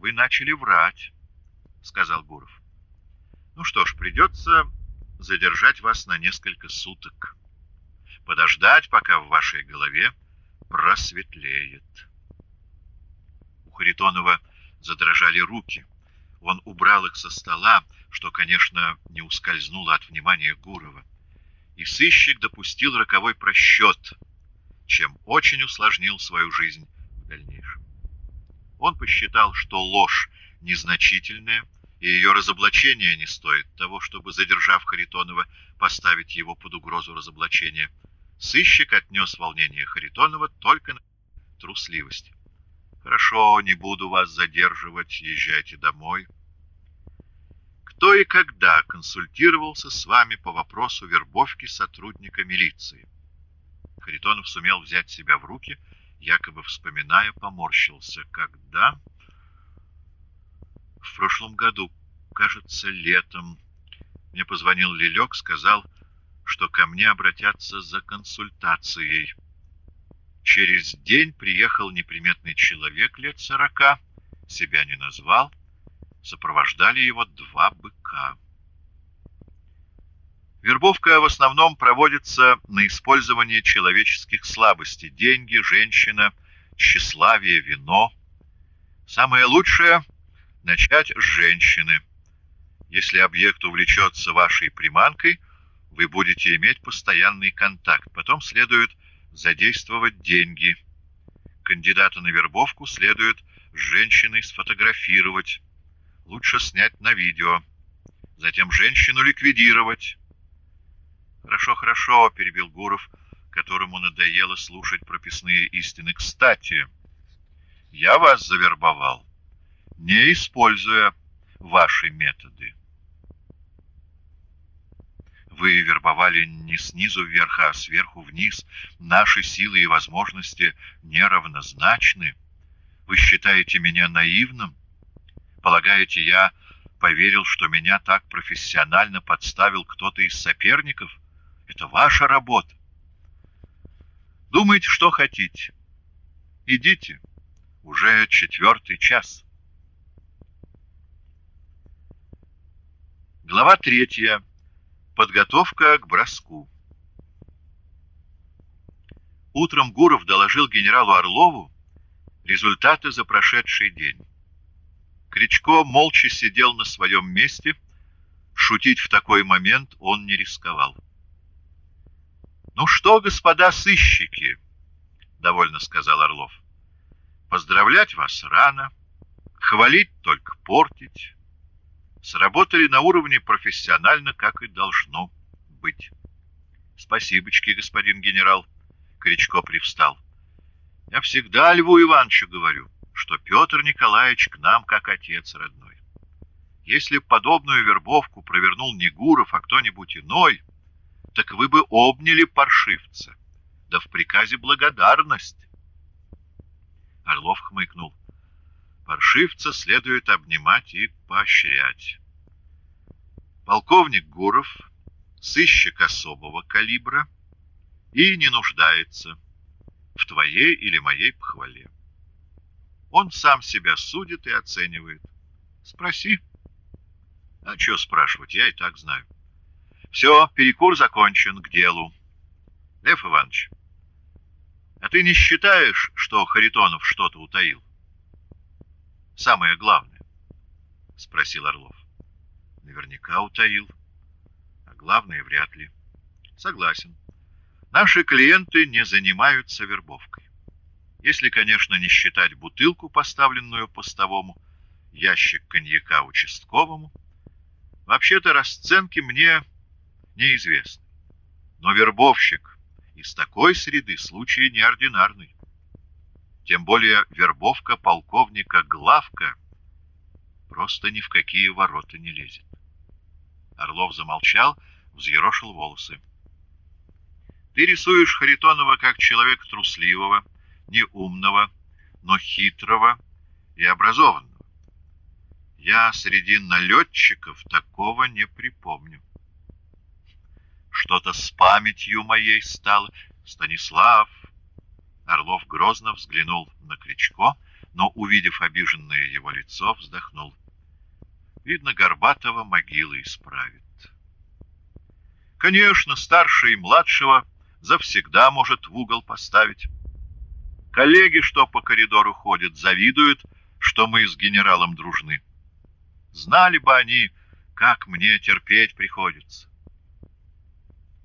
вы начали врать, — сказал Гуров. Ну что ж, придется задержать вас на несколько суток. Подождать, пока в вашей голове просветлеет. У Харитонова задрожали руки. Он убрал их со стола, что, конечно, не ускользнуло от внимания Гурова. И сыщик допустил роковой просчет, чем очень усложнил свою жизнь в дальнейшем. Он посчитал, что ложь незначительная, и ее разоблачение не стоит того, чтобы, задержав Харитонова, поставить его под угрозу разоблачения. Сыщик отнес волнение Харитонова только на трусливость. «Хорошо, не буду вас задерживать, езжайте домой». Кто и когда консультировался с вами по вопросу вербовки сотрудника милиции? Харитонов сумел взять себя в руки, якобы вспоминая, поморщился. Когда? В прошлом году, кажется, летом. Мне позвонил Лилек, сказал, что ко мне обратятся за консультацией. Через день приехал неприметный человек лет сорока, себя не назвал, сопровождали его два быка. Вербовка в основном проводится на использование человеческих слабостей. Деньги, женщина, тщеславие, вино. Самое лучшее — начать с женщины. Если объект увлечется вашей приманкой, вы будете иметь постоянный контакт. Потом следует задействовать деньги. Кандидата на вербовку следует с женщиной сфотографировать. Лучше снять на видео. Затем женщину ликвидировать Хорошо, хорошо, перебил Гуров, которому надоело слушать прописные истины. Кстати, я вас завербовал, не используя ваши методы. Вы вербовали не снизу вверх, а сверху вниз. Наши силы и возможности неравнозначны. Вы считаете меня наивным? Полагаете, я поверил, что меня так профессионально подставил кто-то из соперников? Это ваша работа. Думайте, что хотите. Идите. Уже четвертый час. Глава третья. Подготовка к броску. Утром Гуров доложил генералу Орлову результаты за прошедший день. Кричко молча сидел на своем месте. Шутить в такой момент он не рисковал. «Ну что, господа сыщики?» — довольно сказал Орлов. «Поздравлять вас рано, хвалить только портить. Сработали на уровне профессионально, как и должно быть». «Спасибочки, господин генерал», — Кричко привстал. «Я всегда Льву Ивановичу говорю, что Петр Николаевич к нам как отец родной. Если подобную вербовку провернул не Гуров, а кто-нибудь иной...» так вы бы обняли паршивца. Да в приказе благодарность. Орлов хмыкнул. Паршивца следует обнимать и поощрять. Полковник Гуров, сыщик особого калибра, и не нуждается в твоей или моей похвале. Он сам себя судит и оценивает. Спроси. А что спрашивать, я и так знаю. Все, перекур закончен, к делу. Лев Иванович, а ты не считаешь, что Харитонов что-то утаил? Самое главное, — спросил Орлов. Наверняка утаил, а главное вряд ли. Согласен. Наши клиенты не занимаются вербовкой. Если, конечно, не считать бутылку, поставленную постовому, ящик коньяка участковому. Вообще-то расценки мне неизвестны. Но вербовщик из такой среды случай неординарный. Тем более вербовка полковника Главка просто ни в какие ворота не лезет. Орлов замолчал, взъерошил волосы. Ты рисуешь Харитонова как человека трусливого, неумного, но хитрого и образованного. Я среди налетчиков такого не припомню. Что-то с памятью моей стало. Станислав! Орлов грозно взглянул на Кричко, но, увидев обиженное его лицо, вздохнул. Видно, Горбатова могилы исправит. Конечно, старший и младшего завсегда может в угол поставить. Коллеги, что по коридору ходят, завидуют, что мы с генералом дружны. Знали бы они, как мне терпеть приходится.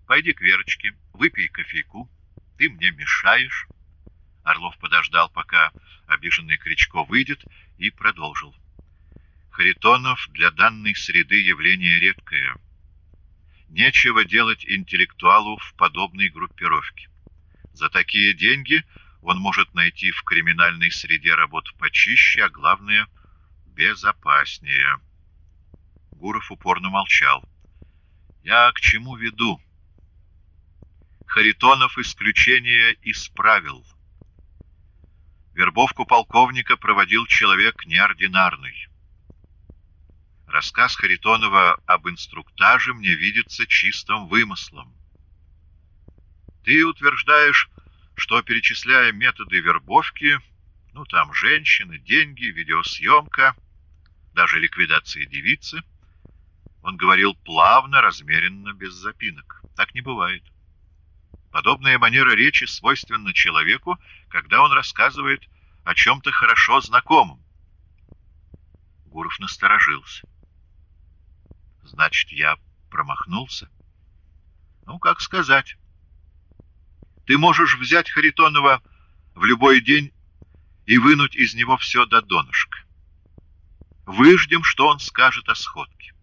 Пойди к Верочке, выпей кофейку, ты мне мешаешь. Орлов подождал, пока обиженный Кричко выйдет, и продолжил. Харитонов для данной среды явление редкое. Нечего делать интеллектуалу в подобной группировке. За такие деньги он может найти в криминальной среде работу почище, а главное — безопаснее. Гуров упорно молчал. «Я к чему веду?» Харитонов исключение исправил. Вербовку полковника проводил человек неординарный. Рассказ Харитонова об инструктаже мне видится чистым вымыслом. Ты утверждаешь, что, перечисляя методы вербовки, ну, там женщины, деньги, видеосъемка, даже ликвидация девицы, он говорил плавно, размеренно, без запинок. Так не бывает. Подобная манера речи свойственна человеку, когда он рассказывает о чем-то хорошо знакомом. Гуров насторожился. Значит, я промахнулся? Ну, как сказать. Ты можешь взять Харитонова в любой день и вынуть из него все до донышка. Выждем, что он скажет о сходке.